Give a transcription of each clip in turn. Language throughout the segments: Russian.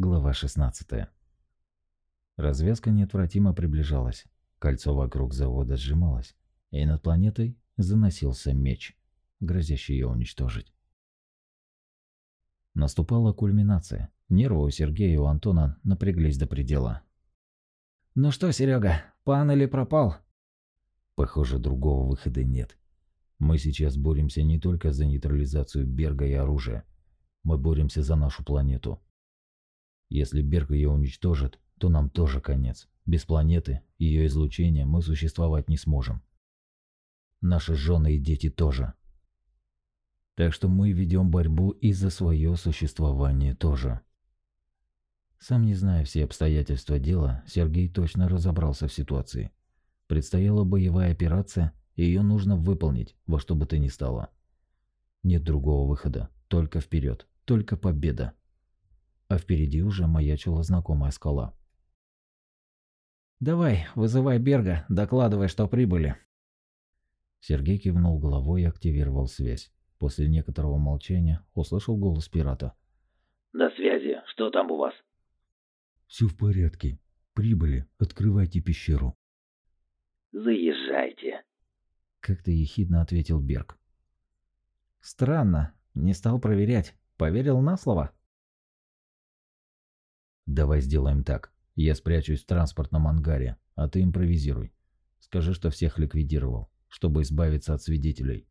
Глава 16. Развязка неотвратимо приближалась. Кольцо вокруг завода сжималось, и над планетой заносился меч, грозящий ее уничтожить. Наступала кульминация. Нервы у Сергея и у Антона напряглись до предела. «Ну что, Серега, пан или пропал?» Похоже, другого выхода нет. Мы сейчас боремся не только за нейтрализацию Берга и оружия. Мы боремся за нашу планету. Если Берг ее уничтожит, то нам тоже конец. Без планеты, ее излучения мы существовать не сможем. Наши жены и дети тоже. Так что мы ведем борьбу и за свое существование тоже. Сам не зная все обстоятельства дела, Сергей точно разобрался в ситуации. Предстояла боевая операция, и ее нужно выполнить во что бы то ни стало. Нет другого выхода, только вперед, только победа а впереди уже маячила знакомая скала. «Давай, вызывай Берга, докладывай, что прибыли». Сергей кивнул головой и активировал связь. После некоторого молчания услышал голос пирата. «На связи. Что там у вас?» «Все в порядке. Прибыли. Открывайте пещеру». «Заезжайте», — как-то ехидно ответил Берг. «Странно. Не стал проверять. Поверил на слово?» Давай сделаем так. Я спрячусь в транспортном ангаре, а ты импровизируй. Скажи, что всех ликвидировал, чтобы избавиться от свидетелей.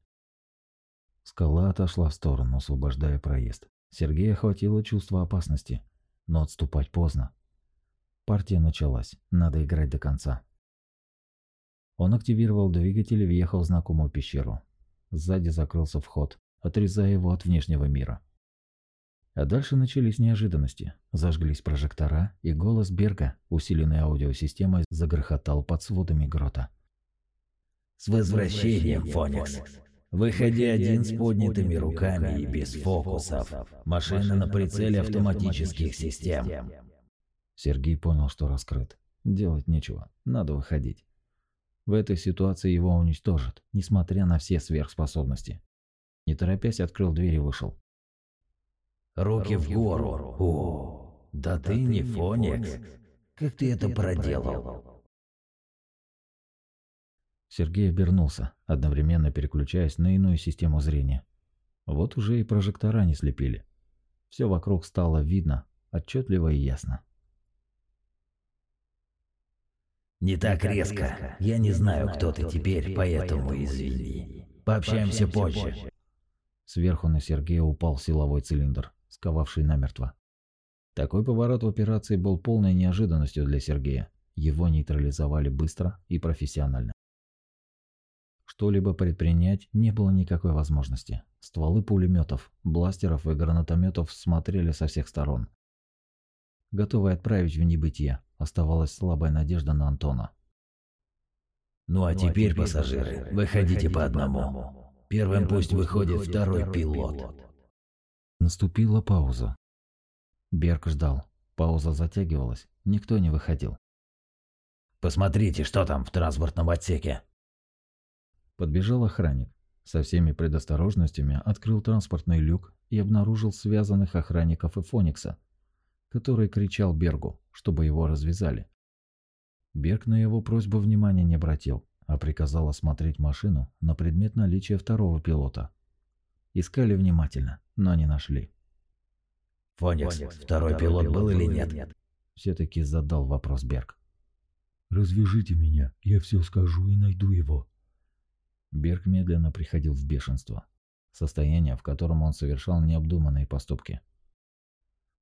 Скала отошла в сторону, освобождая проезд. Сергея охватило чувство опасности, но отступать поздно. Партия началась, надо играть до конца. Он активировал двигатель и въехал в знакомую пещеру. Сзади закрылся вход, отрезая его от внешнего мира. А дальше начались неожиданности. Зажглись прожектора, и голос Берга, усиленный аудиосистемой, загрохотал под сводами грота. «С возвращением, Фоникс! Выходи один с поднятыми руками и без фокусов. Машина на прицеле автоматических систем». Сергей понял, что раскрыт. Делать нечего, надо выходить. В этой ситуации его уничтожат, несмотря на все сверхспособности. Не торопясь, открыл дверь и вышел. Руки в гору. О, да ты не Фоникс. Как ты это проделал? Сергей обернулся, одновременно переключаясь на иную систему зрения. Вот уже и прожектора не слепили. Все вокруг стало видно, отчетливо и ясно. Не так резко. Я не знаю, кто ты теперь, поэтому извини. Пообщаемся позже. Сверху на Сергея упал силовой цилиндр сковавший намертво. Такой поворот в операции был полной неожиданностью для Сергея. Его нейтрализовали быстро и профессионально. Что-либо предпринять не было никакой возможности. Стволы пулеметов, бластеров и гранатометов смотрели со всех сторон. Готовый отправить в небытие, оставалась слабая надежда на Антона. «Ну а теперь, пассажиры, выходите по одному. Первым пусть выходит второй пилот». Наступила пауза. Берг ждал. Пауза затягивалась. Никто не выходил. «Посмотрите, что там в транспортном отсеке!» Подбежал охранник. Со всеми предосторожностями открыл транспортный люк и обнаружил связанных охранников и Фоникса, который кричал Бергу, чтобы его развязали. Берг на его просьбу внимания не обратил, а приказал осмотреть машину на предмет наличия второго пилота. Искали внимательно, но не нашли. «Фоникс, второй пилот был или нет?» Все-таки задал вопрос Берг. «Развяжите меня, я все скажу и найду его». Берг медленно приходил в бешенство. Состояние, в котором он совершал необдуманные поступки.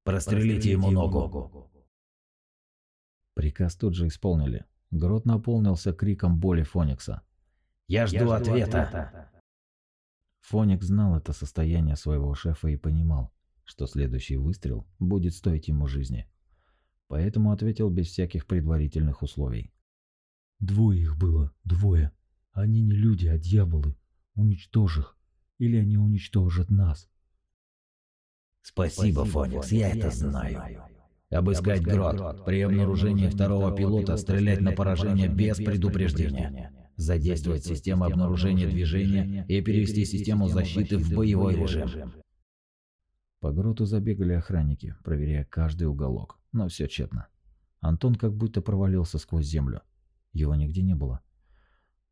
«Прострелите ему ногу!» Приказ тут же исполнили. Грот наполнился криком боли Фоникса. «Я жду, я жду ответа. ответа!» Фоник знал это состояние своего шефа и понимал, что следующий выстрел будет стоить ему жизни. Поэтому ответил без всяких предварительных условий. «Двое их было, двое. Они не люди, а дьяволы. Уничтожь их, или они уничтожат нас». «Спасибо, Фоникс, я это знаю. Обыскать грот, при обнаружении второго пилота стрелять на поражение без предупреждения» задействовать систему обнаружения движения и перевести систему защиты в боевой режим. По гроту забегали охранники, проверяя каждый уголок, но все тщетно. Антон как будто провалился сквозь землю. Его нигде не было.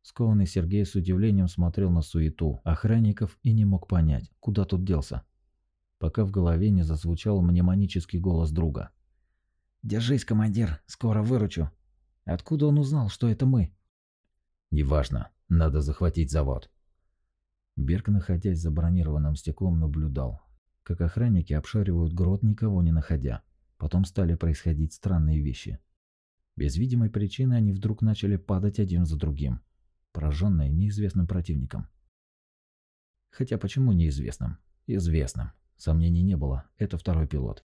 Скованный Сергей с удивлением смотрел на суету охранников и не мог понять, куда тут делся. Пока в голове не зазвучал мнемонический голос друга. «Держись, командир, скоро выручу». Откуда он узнал, что это мы? «Неважно, надо захватить завод». Берг, находясь за бронированным стеклом, наблюдал, как охранники обшаривают грот, никого не находя. Потом стали происходить странные вещи. Без видимой причины они вдруг начали падать один за другим, пораженные неизвестным противником. Хотя почему неизвестным? Известным. Сомнений не было, это второй пилот.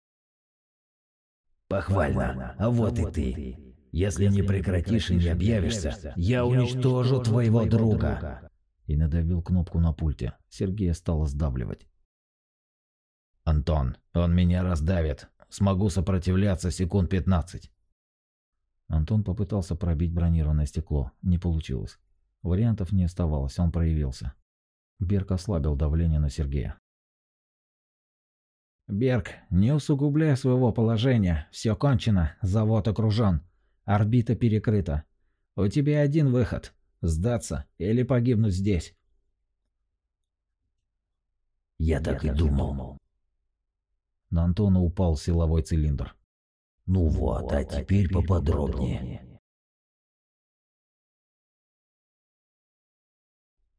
«Похвально, а вот и ты. Если не прекратишь и не объявишься, я уничтожу твоего друга!» И надавил кнопку на пульте. Сергея стало сдавливать. «Антон, он меня раздавит. Смогу сопротивляться секунд 15. Антон попытался пробить бронированное стекло. Не получилось. Вариантов не оставалось, он проявился. Берг ослабил давление на Сергея. «Берг, не усугубляй своего положения. Все кончено. Завод окружен. Орбита перекрыта. У тебя один выход. Сдаться или погибнуть здесь». «Я так и думал. На Антона упал силовой цилиндр. Ну вот, а теперь поподробнее.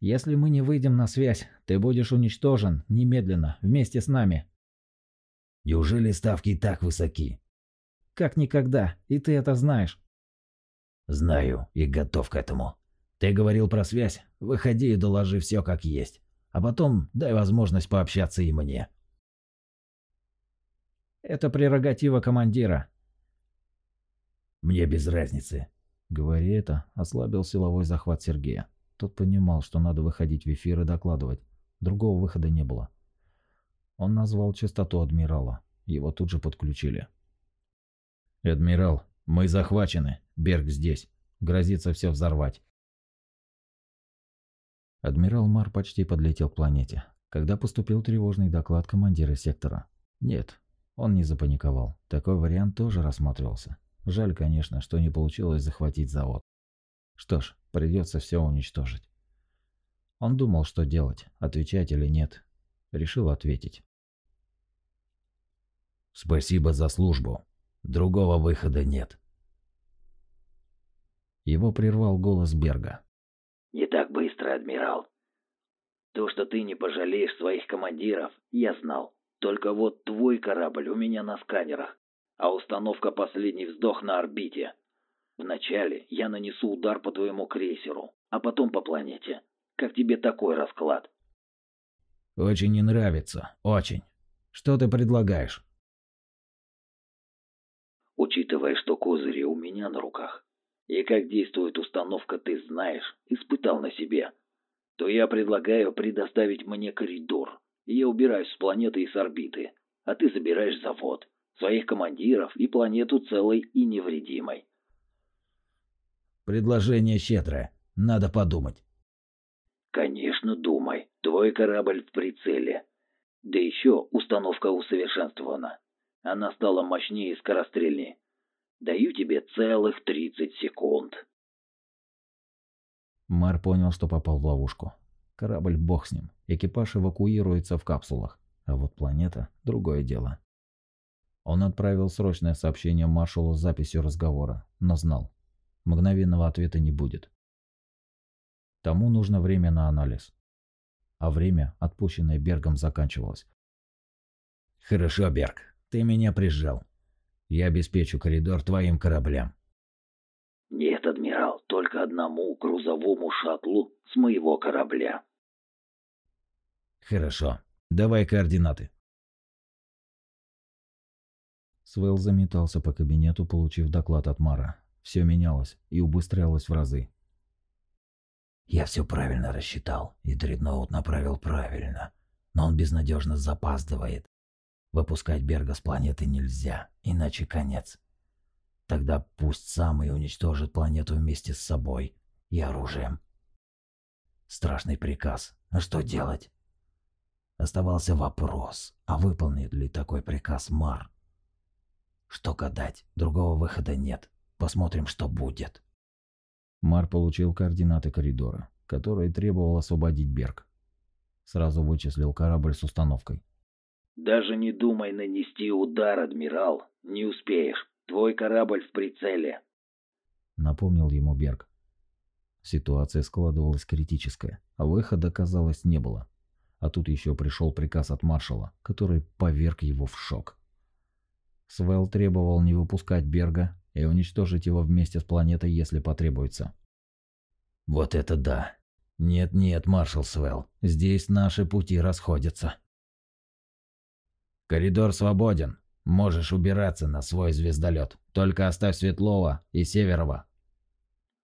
Если мы не выйдем на связь, ты будешь уничтожен немедленно вместе с нами. Неужели ставки так высоки? Как никогда, и ты это знаешь. Знаю и готов к этому. Ты говорил про связь, выходи и доложи все как есть. А потом дай возможность пообщаться и мне. Это прерогатива командира. Мне без разницы. Говори это, ослабил силовой захват Сергея. Тот понимал, что надо выходить в эфир и докладывать. Другого выхода не было. Он назвал частоту адмирала. Его тут же подключили. «Адмирал, мы захвачены. Берг здесь. Грозится все взорвать». Адмирал Мар почти подлетел к планете, когда поступил тревожный доклад командира сектора. Нет, он не запаниковал. Такой вариант тоже рассматривался. Жаль, конечно, что не получилось захватить завод. Что ж, придется все уничтожить. Он думал, что делать, отвечать или нет. Решил ответить. «Спасибо за службу. Другого выхода нет». Его прервал голос Берга. «Не так быстро, адмирал. То, что ты не пожалеешь своих командиров, я знал. Только вот твой корабль у меня на сканерах, а установка «Последний вздох» на орбите. Вначале я нанесу удар по твоему крейсеру, а потом по планете. Как тебе такой расклад? Очень не нравится, очень. Что ты предлагаешь? Учитывая, что козыри у меня на руках, и как действует установка ты знаешь, испытал на себе, то я предлагаю предоставить мне коридор, я убираюсь с планеты и с орбиты, а ты забираешь завод, своих командиров и планету целой и невредимой. Предложение щедрое. Надо подумать. Конечно, думай. Твой корабль в прицеле. Да еще установка усовершенствована. Она стала мощнее и скорострельнее. Даю тебе целых 30 секунд. Мар понял, что попал в ловушку. Корабль бог с ним. Экипаж эвакуируется в капсулах. А вот планета – другое дело. Он отправил срочное сообщение маршалу с записью разговора, но знал. Мгновенного ответа не будет. Тому нужно время на анализ. А время, отпущенное Бергом, заканчивалось. «Хорошо, Берг, ты меня прижал. Я обеспечу коридор твоим кораблям». «Нет, адмирал, только одному грузовому шаттлу с моего корабля». Хорошо. Давай координаты. Свел заметался по кабинету, получив доклад от Мара. Все менялось и убыстрялось в разы. Я все правильно рассчитал, и Дредноут направил правильно. Но он безнадежно запаздывает. Выпускать Берга с планеты нельзя, иначе конец. Тогда пусть сам и уничтожит планету вместе с собой и оружием. Страшный приказ. А что делать? Оставался вопрос, а выполнит ли такой приказ Мар? Что гадать, другого выхода нет. Посмотрим, что будет. Мар получил координаты коридора, который требовал освободить Берг. Сразу вычислил корабль с установкой. Даже не думай нанести удар, адмирал. Не успеешь. Твой корабль в прицеле. Напомнил ему Берг. Ситуация складывалась критическая, а выхода, казалось, не было. А тут еще пришел приказ от маршала, который поверг его в шок. Свел требовал не выпускать Берга и уничтожить его вместе с планетой, если потребуется. Вот это да. Нет-нет, маршал Свел, здесь наши пути расходятся. Коридор свободен. Можешь убираться на свой звездолет. Только оставь Светлова и Северова.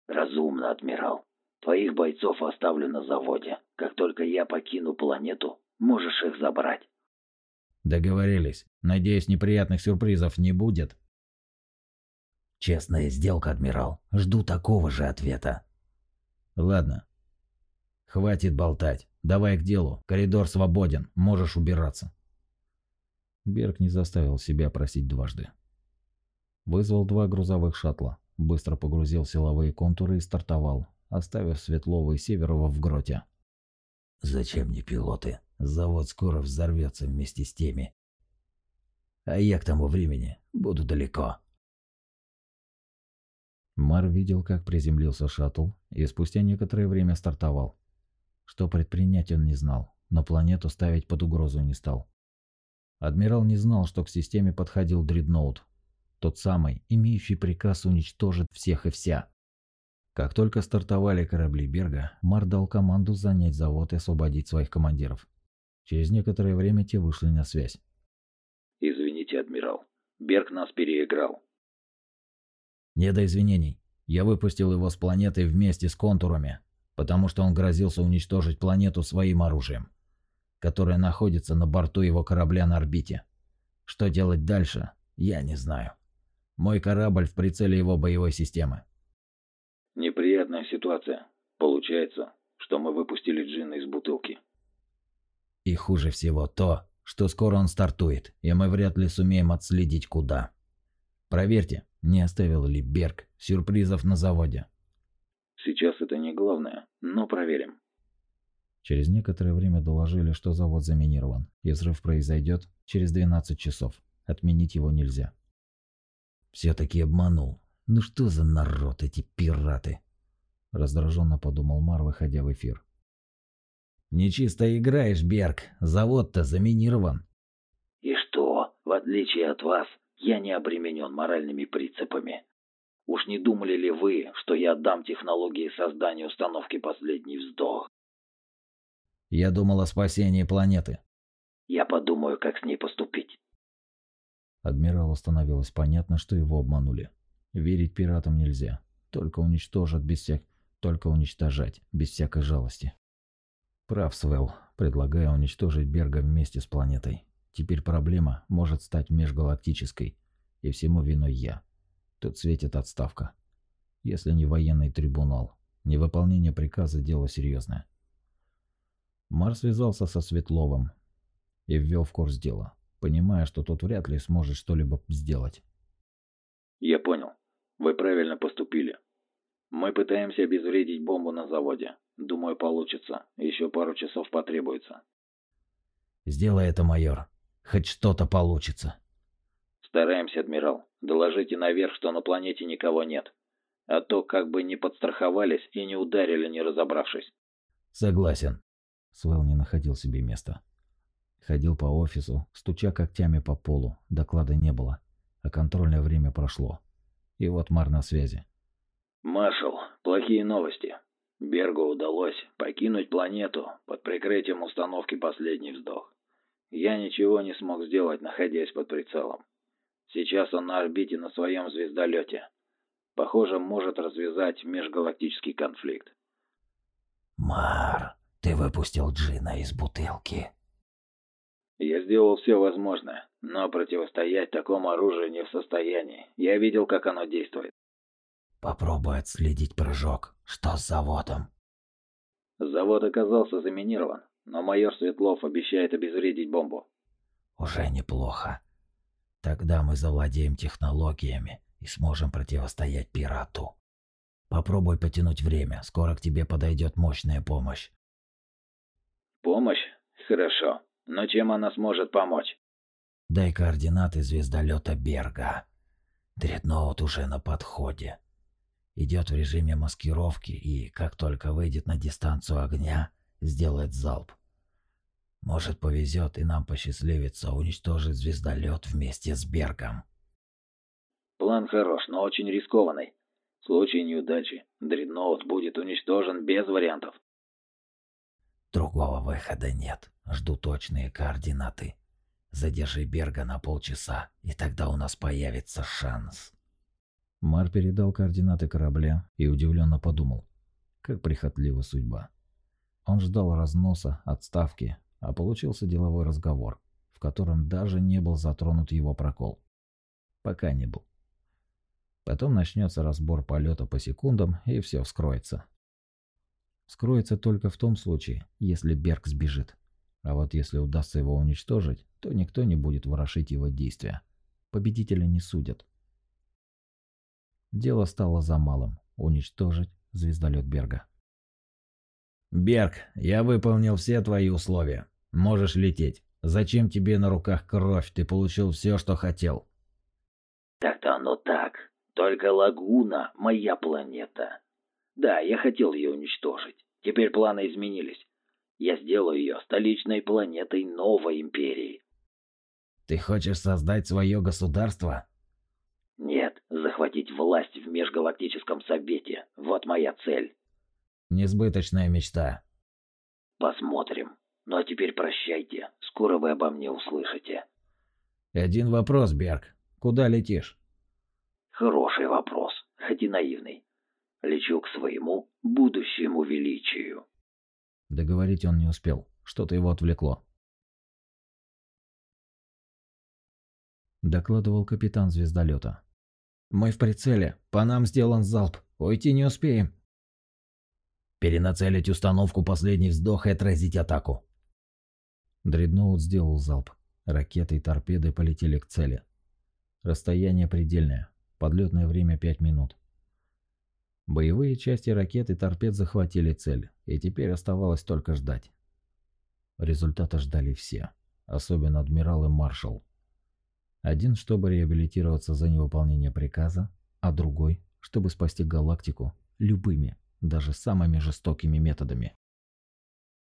Разумно, адмирал. Твоих бойцов оставлю на заводе. Как только я покину планету, можешь их забрать. Договорились. Надеюсь, неприятных сюрпризов не будет. Честная сделка, адмирал. Жду такого же ответа. Ладно. Хватит болтать. Давай к делу. Коридор свободен. Можешь убираться. Берг не заставил себя просить дважды. Вызвал два грузовых шаттла, быстро погрузил силовые контуры и стартовал, оставив Светлова и Северова в гроте. «Зачем мне пилоты? Завод скоро взорвется вместе с теми. А я к тому времени буду далеко». Мар видел, как приземлился шаттл, и спустя некоторое время стартовал. Что предпринять он не знал, но планету ставить под угрозу не стал. Адмирал не знал, что к системе подходил дредноут. Тот самый, имеющий приказ уничтожить всех и вся. Как только стартовали корабли Берга, Мар дал команду занять завод и освободить своих командиров. Через некоторое время те вышли на связь. «Извините, адмирал. Берг нас переиграл». «Не до извинений. Я выпустил его с планеты вместе с контурами, потому что он грозился уничтожить планету своим оружием которая находится на борту его корабля на орбите. Что делать дальше, я не знаю. Мой корабль в прицеле его боевой системы. Неприятная ситуация. Получается, что мы выпустили джина из бутылки. И хуже всего то, что скоро он стартует, и мы вряд ли сумеем отследить куда. Проверьте, не оставил ли Берг сюрпризов на заводе. Сейчас это не главное, но проверим. Через некоторое время доложили, что завод заминирован, и взрыв произойдет через 12 часов. Отменить его нельзя. Все-таки обманул. Ну что за народ эти пираты? Раздраженно подумал Мар, выходя в эфир. Нечисто играешь, Берг. Завод-то заминирован. И что, в отличие от вас, я не обременен моральными принципами. Уж не думали ли вы, что я отдам технологии создания установки «Последний вздох»? Я думал о спасении планеты. Я подумаю, как с ней поступить. Адмиралу становилось понятно, что его обманули. Верить пиратам нельзя. Только уничтожат без всяк... Только уничтожать, без всякой жалости. Прав Свел, предлагая уничтожить Берга вместе с планетой. Теперь проблема может стать межгалактической. И всему виной я. Тут светит отставка. Если не военный трибунал. Невыполнение приказа – дело серьезное. Мар связался со Светловым и ввел в курс дела, понимая, что тот вряд ли сможет что-либо сделать. «Я понял. Вы правильно поступили. Мы пытаемся обезвредить бомбу на заводе. Думаю, получится. Еще пару часов потребуется». «Сделай это, майор. Хоть что-то получится». «Стараемся, адмирал. Доложите наверх, что на планете никого нет. А то как бы не подстраховались и не ударили, не разобравшись». «Согласен». Свел не находил себе места. Ходил по офису, стуча когтями по полу, доклада не было, а контрольное время прошло. И вот Мар на связи. «Маршал, плохие новости. Бергу удалось покинуть планету под прикрытием установки «Последний вздох». Я ничего не смог сделать, находясь под прицелом. Сейчас он на орбите на своем звездолете. Похоже, может развязать межгалактический конфликт. «Мар, ты выпустил джина из бутылки. Я сделал все возможное, но противостоять такому оружию не в состоянии. Я видел, как оно действует. Попробуй отследить прыжок. Что с заводом? Завод оказался заминирован. но майор Светлов обещает обезвредить бомбу. Уже неплохо. Тогда мы завладеем технологиями и сможем противостоять пирату. Попробуй потянуть время, скоро к тебе подойдет мощная помощь. Помощь? Хорошо. Но чем она сможет помочь? Дай координаты звездолета Берга. Дредноут уже на подходе. Идет в режиме маскировки и, как только выйдет на дистанцию огня, сделает залп. Может повезет и нам посчастливится уничтожить звездолет вместе с Бергом. План хорош, но очень рискованный. В случае неудачи дредноут будет уничтожен без вариантов. Другого выхода нет. Жду точные координаты. Задержи Берга на полчаса, и тогда у нас появится шанс. Мар передал координаты корабля и удивленно подумал, как прихотлива судьба. Он ждал разноса, отставки, а получился деловой разговор, в котором даже не был затронут его прокол. Пока не был. Потом начнется разбор полета по секундам, и все вскроется. Вскроется только в том случае, если Берг сбежит. А вот если удастся его уничтожить, то никто не будет ворошить его действия. Победителя не судят. Дело стало за малым – уничтожить звездолет Берга. «Берг, я выполнил все твои условия. Можешь лететь. Зачем тебе на руках кровь? Ты получил все, что хотел». Так-то оно так. Только Лагуна – моя планета. Да, я хотел ее уничтожить. Теперь планы изменились. Я сделаю ее столичной планетой новой империи. Ты хочешь создать свое государство? Нет, захватить власть в межгалактическом совете. Вот моя цель. Несбыточная мечта. Посмотрим. Ну а теперь прощайте. Скоро вы обо мне услышите. Один вопрос, Берг. Куда летишь? Хороший вопрос, хоть и наивный. Лечу к своему будущему величию. Договорить он не успел. Что-то его отвлекло. Докладывал капитан звездолета. «Мы в прицеле. По нам сделан залп. Уйти не успеем». «Перенацелить установку «Последний вздох» и отразить атаку». Дредноут сделал залп. Ракеты и торпеды полетели к цели. Расстояние предельное. Подлетное время 5 минут. Боевые части ракет и торпед захватили цель, и теперь оставалось только ждать. Результата ждали все, особенно адмирал и маршал. Один, чтобы реабилитироваться за невыполнение приказа, а другой, чтобы спасти галактику любыми, даже самыми жестокими методами.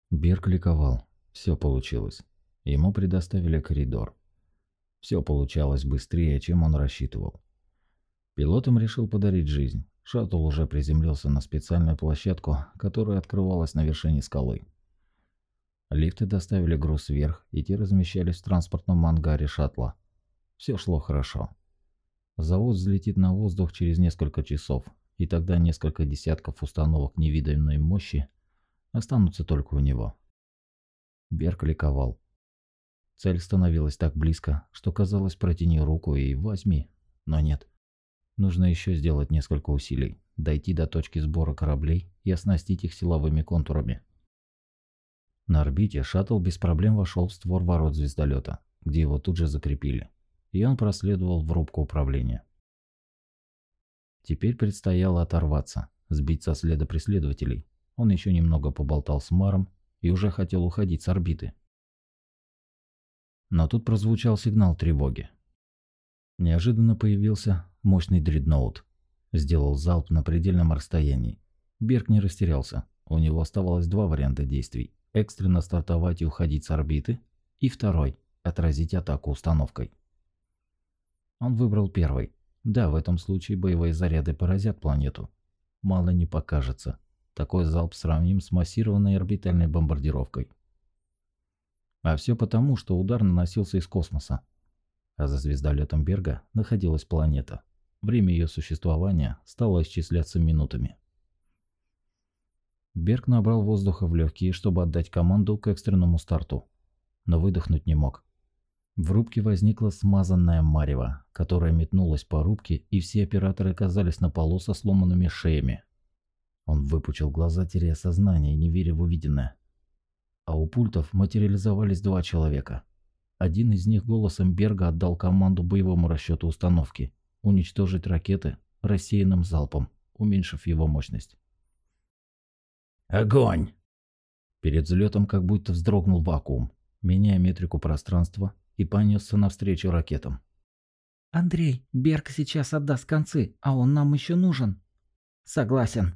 Берг ликовал. Все получилось. Ему предоставили коридор. Все получалось быстрее, чем он рассчитывал. Пилотом решил подарить жизнь. Шаттл уже приземлился на специальную площадку, которая открывалась на вершине скалы. Лифты доставили груз вверх, и те размещались в транспортном ангаре шаттла. Все шло хорошо. Завод взлетит на воздух через несколько часов, и тогда несколько десятков установок невиданной мощи останутся только у него. Берг ликовал. Цель становилась так близко, что казалось протяни руку и возьми, но нет. Нужно еще сделать несколько усилий, дойти до точки сбора кораблей и оснастить их силовыми контурами. На орбите шаттл без проблем вошел в створ ворот звездолета, где его тут же закрепили и он проследовал в рубку управления. Теперь предстояло оторваться, сбить со следа преследователей. Он еще немного поболтал с Маром и уже хотел уходить с орбиты. Но тут прозвучал сигнал тревоги. Неожиданно появился мощный дредноут. Сделал залп на предельном расстоянии. Берг не растерялся. У него оставалось два варианта действий. Экстренно стартовать и уходить с орбиты. И второй – отразить атаку установкой. Он выбрал первый. Да, в этом случае боевые заряды поразят планету. Мало не покажется. Такой залп сравним с массированной орбитальной бомбардировкой. А все потому, что удар наносился из космоса. А за звездолетом Берга находилась планета. Время ее существования стало исчисляться минутами. Берг набрал воздуха в легкие, чтобы отдать команду к экстренному старту. Но выдохнуть не мог. В рубке возникла смазанная марево, которая метнулась по рубке, и все операторы оказались на полу со сломанными шеями. Он выпучил глаза, теряя сознание и не веря в увиденное. а у пультов материализовались два человека. Один из них голосом Берга отдал команду боевому расчету установки уничтожить ракеты рассеянным залпом, уменьшив его мощность. «Огонь!» Перед взлетом как будто вздрогнул вакуум, меняя метрику пространства и понесся навстречу ракетам. «Андрей, Берг сейчас отдаст концы, а он нам еще нужен». «Согласен».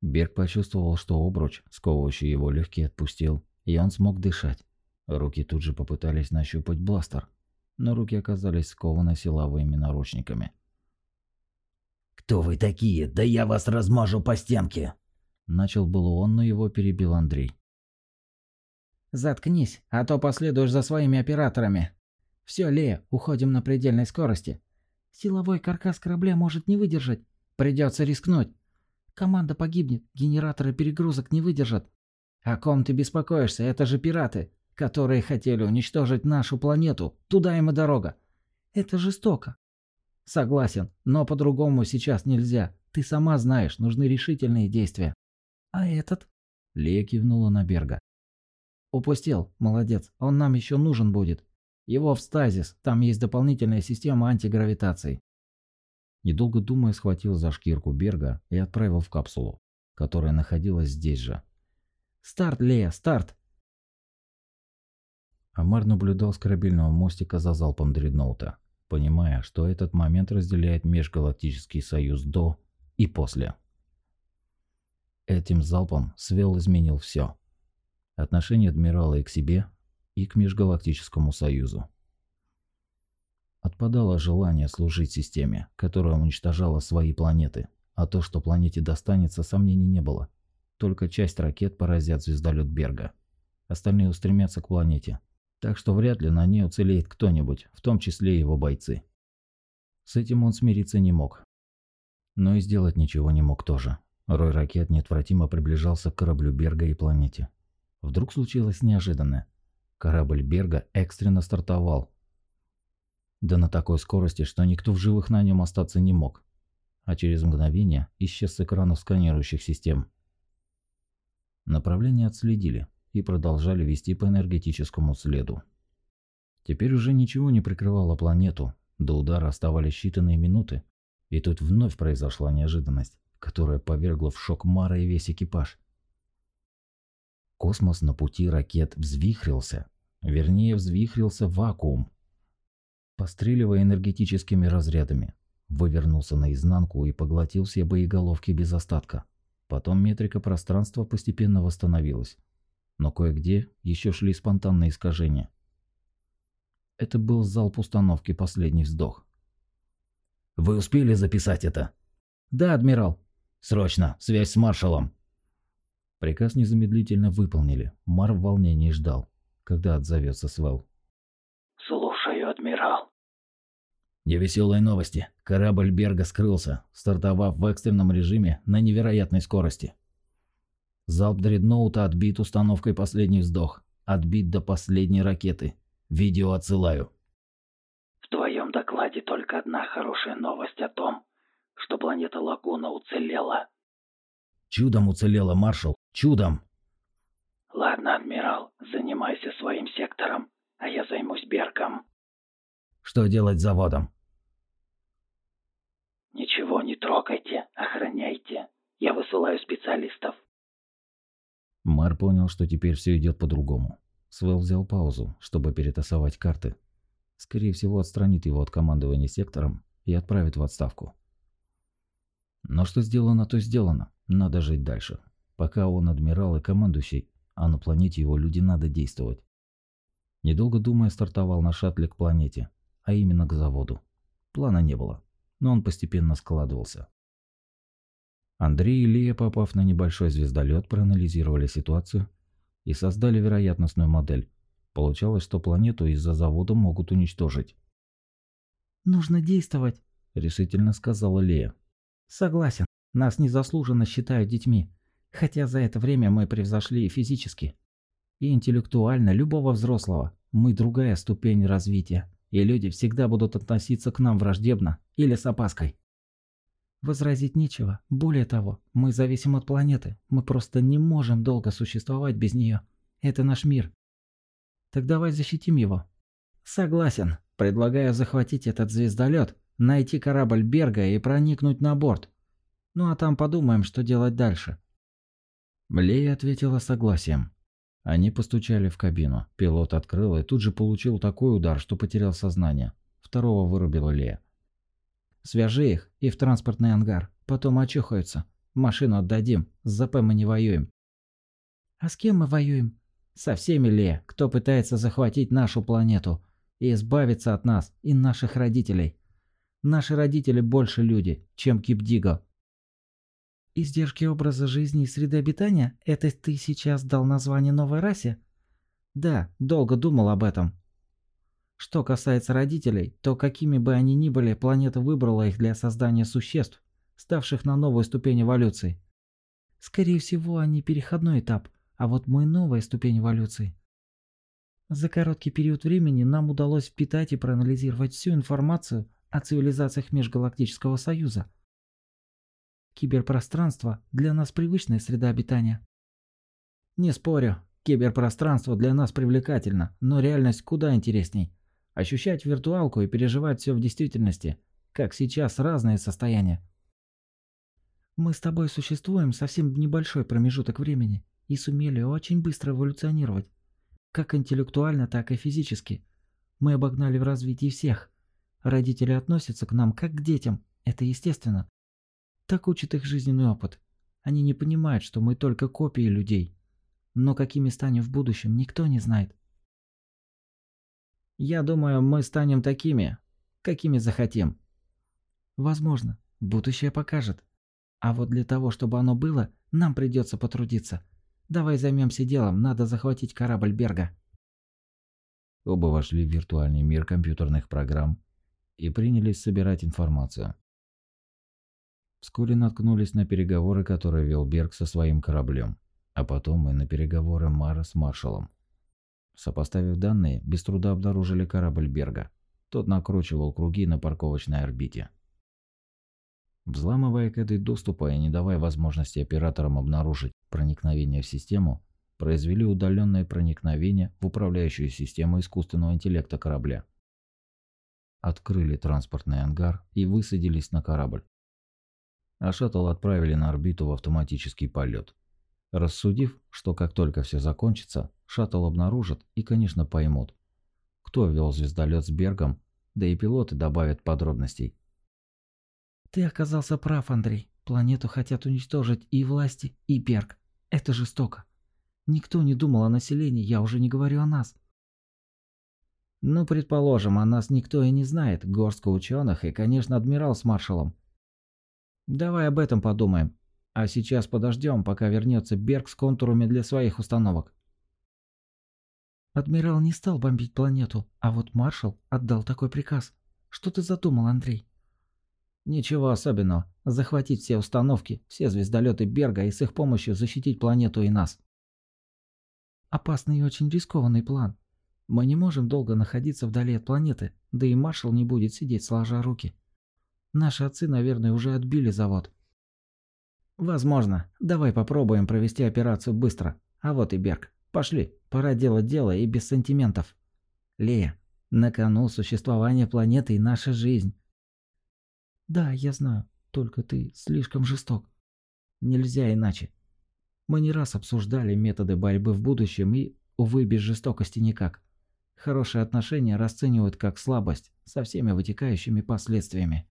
Берг почувствовал, что обруч, сковывающий его легкие, отпустил, и он смог дышать. Руки тут же попытались нащупать бластер, но руки оказались скованы силовыми наручниками. «Кто вы такие? Да я вас размажу по стенке!» Начал было он, но его перебил Андрей. «Заткнись, а то последуешь за своими операторами. Все, Лея, уходим на предельной скорости. Силовой каркас корабля может не выдержать. Придется рискнуть. Команда погибнет, генераторы перегрузок не выдержат. О ком ты беспокоишься? Это же пираты, которые хотели уничтожить нашу планету. Туда им и дорога. Это жестоко. Согласен, но по-другому сейчас нельзя. Ты сама знаешь, нужны решительные действия. А этот? Лея кивнула на Берга. Упустил. Молодец. Он нам еще нужен будет. Его в стазис. Там есть дополнительная система антигравитации. Недолго думая, схватил за шкирку Берга и отправил в капсулу, которая находилась здесь же. «Старт, Лея, старт!» Амар наблюдал с корабельного мостика за залпом дредноута, понимая, что этот момент разделяет Межгалактический Союз до и после. Этим залпом Свел изменил все. Отношение адмирала и к себе, и к Межгалактическому Союзу. Отпадало желание служить системе, которая уничтожала свои планеты, а то, что планете достанется, сомнений не было. Только часть ракет поразят звездолет Берга. Остальные устремятся к планете. Так что вряд ли на ней уцелеет кто-нибудь, в том числе его бойцы. С этим он смириться не мог. Но и сделать ничего не мог тоже. Рой ракет неотвратимо приближался к кораблю Берга и планете. Вдруг случилось неожиданное. Корабль Берга экстренно стартовал. Да на такой скорости, что никто в живых на нем остаться не мог. А через мгновение исчез с экранов сканирующих систем. Направление отследили и продолжали вести по энергетическому следу. Теперь уже ничего не прикрывало планету, до удара оставались считанные минуты, и тут вновь произошла неожиданность которая повергла в шок Мара и весь экипаж. Космос на пути ракет взвихрился, вернее взвихрился вакуум, постреливая энергетическими разрядами, вывернулся наизнанку и поглотил все боеголовки без остатка. Потом метрика пространства постепенно восстановилась, но кое-где еще шли спонтанные искажения. Это был залп установки «Последний вздох». «Вы успели записать это?» «Да, адмирал», Срочно! Связь с маршалом!» Приказ незамедлительно выполнили. Мар в волнении ждал, когда отзовется Свел. «Слушаю, адмирал». Невеселые новости. Корабль Берга скрылся, стартовав в экстренном режиме на невероятной скорости. Залп дредноута отбит установкой «Последний вздох». Отбит до последней ракеты. Видео отсылаю. В твоем докладе только одна хорошая новость о том, что планета Лагуна уцелела. Чудом уцелела, маршал, чудом. Ладно, адмирал, занимайся своим сектором, а я займусь Берком. Что делать с заводом? Ничего не трогайте, охраняйте. Я высылаю специалистов. Мар понял, что теперь все идет по-другому. Свел взял паузу, чтобы перетасовать карты. Скорее всего, отстранит его от командования сектором и отправит в отставку. Но что сделано, то сделано. Надо жить дальше. Пока он адмирал и командующий, а на планете его люди надо действовать. Недолго думая, стартовал на шаттле к планете, а именно к заводу. Плана не было, но он постепенно складывался. Андрей и Лия, попав на небольшой звездолет, проанализировали ситуацию и создали вероятностную модель. Получалось, что планету из-за завода могут уничтожить. «Нужно действовать», – решительно сказала Лия. Согласен, нас незаслуженно считают детьми, хотя за это время мы превзошли и физически. И интеллектуально любого взрослого. Мы другая ступень развития, и люди всегда будут относиться к нам враждебно или с опаской. Возразить нечего. Более того, мы зависим от планеты. Мы просто не можем долго существовать без нее. Это наш мир. Так давай защитим его. Согласен. Предлагаю захватить этот звездолет, найти корабль Берга и проникнуть на борт. Ну а там подумаем, что делать дальше. Лея ответила согласием. Они постучали в кабину. Пилот открыл и тут же получил такой удар, что потерял сознание. Второго вырубила Лея. «Свяжи их и в транспортный ангар. Потом очухаются. Машину отдадим. С ЗП мы не воюем». «А с кем мы воюем?» «Со всеми, Лея, кто пытается захватить нашу планету и избавиться от нас и наших родителей. Наши родители больше люди, чем Кипдиго. Издержки образа жизни и среды обитания? Это ты сейчас дал название новой расе? Да, долго думал об этом. Что касается родителей, то какими бы они ни были, планета выбрала их для создания существ, ставших на новую ступень эволюции. Скорее всего, они переходной этап, а вот мы новая ступень эволюции. За короткий период времени нам удалось впитать и проанализировать всю информацию о цивилизациях Межгалактического Союза – Киберпространство для нас привычная среда обитания. Не спорю, киберпространство для нас привлекательно, но реальность куда интересней. Ощущать виртуалку и переживать все в действительности, как сейчас разные состояния. Мы с тобой существуем совсем небольшой промежуток времени и сумели очень быстро эволюционировать. Как интеллектуально, так и физически. Мы обогнали в развитии всех. Родители относятся к нам как к детям, это естественно. Так учит их жизненный опыт. Они не понимают, что мы только копии людей. Но какими станем в будущем, никто не знает. Я думаю, мы станем такими, какими захотим. Возможно, будущее покажет. А вот для того, чтобы оно было, нам придется потрудиться. Давай займемся делом, надо захватить корабль Берга. Оба вошли в виртуальный мир компьютерных программ и принялись собирать информацию. Вскоре наткнулись на переговоры, которые вел Берг со своим кораблем, а потом и на переговоры Мара с маршалом. Сопоставив данные, без труда обнаружили корабль Берга. Тот накручивал круги на парковочной орбите. Взламывая коды доступа и не давая возможности операторам обнаружить проникновение в систему, произвели удаленное проникновение в управляющую систему искусственного интеллекта корабля. Открыли транспортный ангар и высадились на корабль а шаттл отправили на орбиту в автоматический полет. Рассудив, что как только все закончится, шаттл обнаружат и, конечно, поймут, кто вел звездолет с Бергом, да и пилоты добавят подробностей. Ты оказался прав, Андрей. Планету хотят уничтожить и власти, и Берг. Это жестоко. Никто не думал о населении, я уже не говорю о нас. Ну, предположим, о нас никто и не знает. Горстка ученых и, конечно, адмирал с маршалом. Давай об этом подумаем. А сейчас подождем, пока вернется Берг с контурами для своих установок. Адмирал не стал бомбить планету, а вот маршал отдал такой приказ. Что ты задумал, Андрей? Ничего особенного. Захватить все установки, все звездолеты Берга и с их помощью защитить планету и нас. Опасный и очень рискованный план. Мы не можем долго находиться вдали от планеты, да и маршал не будет сидеть сложа руки. Наши отцы, наверное, уже отбили завод. Возможно. Давай попробуем провести операцию быстро. А вот и Берг. Пошли. Пора делать дело и без сантиментов. Лея, на кону существование планеты и наша жизнь. Да, я знаю. Только ты слишком жесток. Нельзя иначе. Мы не раз обсуждали методы борьбы в будущем и, увы, без жестокости никак. Хорошие отношения расценивают как слабость со всеми вытекающими последствиями.